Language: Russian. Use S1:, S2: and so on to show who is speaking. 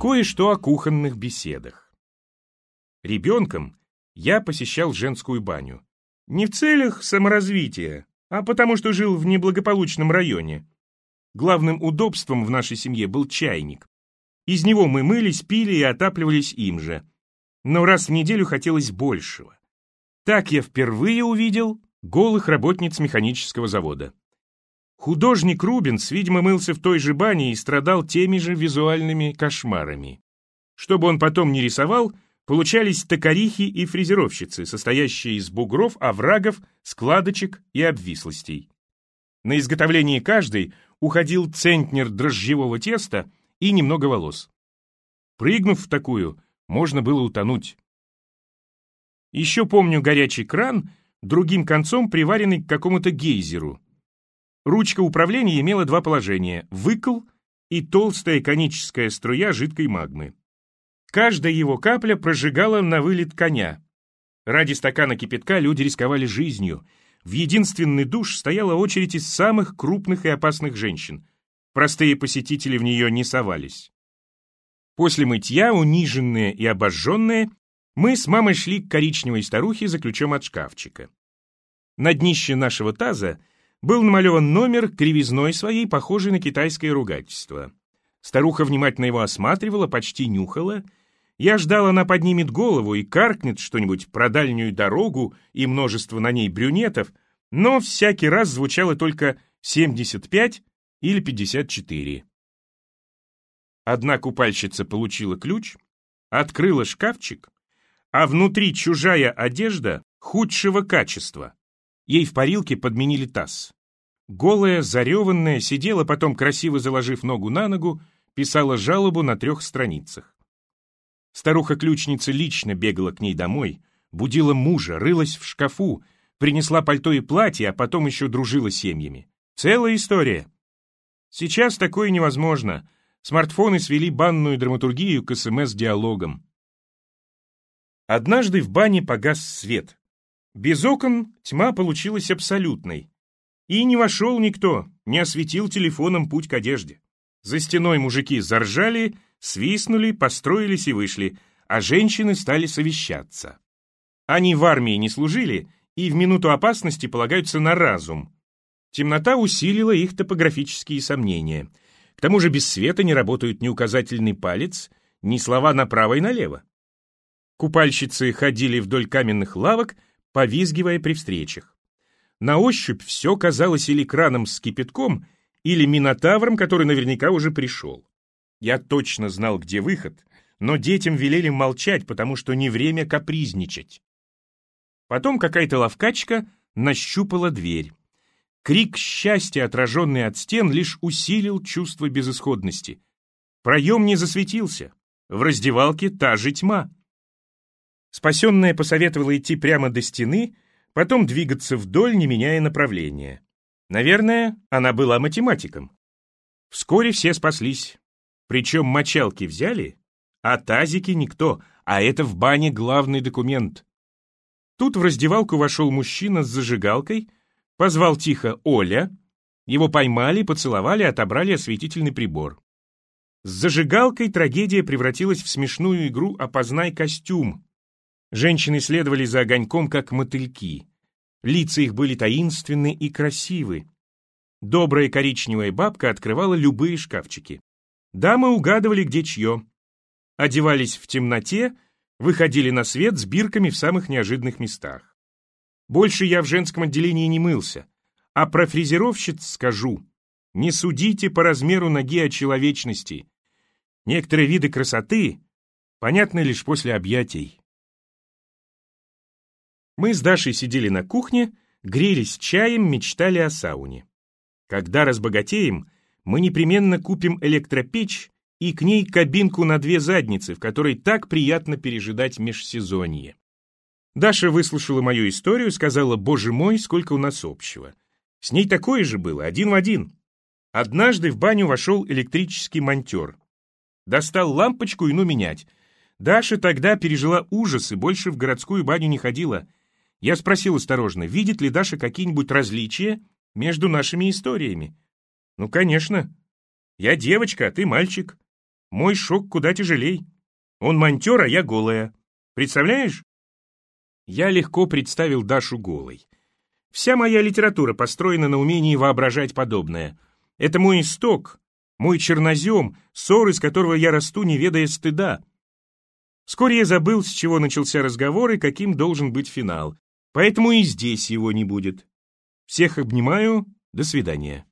S1: Кое-что о кухонных беседах. Ребенком я посещал женскую баню. Не в целях саморазвития, а потому что жил в неблагополучном районе. Главным удобством в нашей семье был чайник. Из него мы мылись, пили и отапливались им же. Но раз в неделю хотелось большего. Так я впервые увидел голых работниц механического завода. Художник Рубенс, видимо, мылся в той же бане и страдал теми же визуальными кошмарами. Чтобы он потом не рисовал, получались токарихи и фрезеровщицы, состоящие из бугров, оврагов, складочек и обвислостей. На изготовление каждой уходил центнер дрожжевого теста и немного волос. Прыгнув в такую, можно было утонуть. Еще помню горячий кран, другим концом приваренный к какому-то гейзеру. Ручка управления имела два положения — выкл и толстая коническая струя жидкой магмы. Каждая его капля прожигала на вылет коня. Ради стакана кипятка люди рисковали жизнью. В единственный душ стояла очередь из самых крупных и опасных женщин. Простые посетители в нее не совались. После мытья, униженные и обожженные, мы с мамой шли к коричневой старухе за ключом от шкафчика. На днище нашего таза был намалеван номер кривизной своей, похожей на китайское ругательство. Старуха внимательно его осматривала, почти нюхала. Я ждал, она поднимет голову и каркнет что-нибудь про дальнюю дорогу и множество на ней брюнетов, но всякий раз звучало только 75 или 54. Одна купальщица получила ключ, открыла шкафчик, а внутри чужая одежда худшего качества. Ей в парилке подменили таз. Голая, зареванная, сидела потом, красиво заложив ногу на ногу, писала жалобу на трех страницах. Старуха-ключница лично бегала к ней домой, будила мужа, рылась в шкафу, принесла пальто и платье, а потом еще дружила семьями. Целая история. Сейчас такое невозможно. Смартфоны свели банную драматургию к СМС-диалогам. Однажды в бане погас свет. Без окон тьма получилась абсолютной. И не вошел никто, не осветил телефоном путь к одежде. За стеной мужики заржали, свистнули, построились и вышли, а женщины стали совещаться. Они в армии не служили и в минуту опасности полагаются на разум. Темнота усилила их топографические сомнения. К тому же без света не работают ни указательный палец, ни слова направо и налево. Купальщицы ходили вдоль каменных лавок, повизгивая при встречах. На ощупь все казалось или краном с кипятком, или минотавром, который наверняка уже пришел. Я точно знал, где выход, но детям велели молчать, потому что не время капризничать. Потом какая-то ловкачка нащупала дверь. Крик счастья, отраженный от стен, лишь усилил чувство безысходности. Проем не засветился. В раздевалке та же тьма. Спасенная посоветовала идти прямо до стены, потом двигаться вдоль, не меняя направления. Наверное, она была математиком. Вскоре все спаслись. Причем мочалки взяли, а тазики никто, а это в бане главный документ. Тут в раздевалку вошел мужчина с зажигалкой, позвал тихо «Оля», его поймали, поцеловали, отобрали осветительный прибор. С зажигалкой трагедия превратилась в смешную игру «Опознай костюм». Женщины следовали за огоньком, как мотыльки. Лица их были таинственны и красивы. Добрая коричневая бабка открывала любые шкафчики. Дамы угадывали, где чье. Одевались в темноте, выходили на свет с бирками в самых неожиданных местах. Больше я в женском отделении не мылся. А про фрезеровщиц скажу. Не судите по размеру ноги о человечности. Некоторые виды красоты понятны лишь после объятий. Мы с Дашей сидели на кухне, грелись чаем, мечтали о сауне. Когда разбогатеем, мы непременно купим электропечь и к ней кабинку на две задницы, в которой так приятно пережидать межсезонье. Даша выслушала мою историю, сказала, «Боже мой, сколько у нас общего». С ней такое же было, один в один. Однажды в баню вошел электрический монтер. Достал лампочку и ну менять. Даша тогда пережила ужас и больше в городскую баню не ходила. Я спросил осторожно, видит ли Даша какие-нибудь различия между нашими историями. «Ну, конечно. Я девочка, а ты мальчик. мой шок куда тяжелей. Он монтер, а я голая. Представляешь? Я легко представил Дашу голой. Вся моя литература построена на умении воображать подобное. Это мой исток, мой чернозем, ссор, из которого я расту, не ведая стыда. Вскоре я забыл, с чего начался разговор и каким должен быть финал. Поэтому и здесь его не будет. Всех обнимаю. До свидания.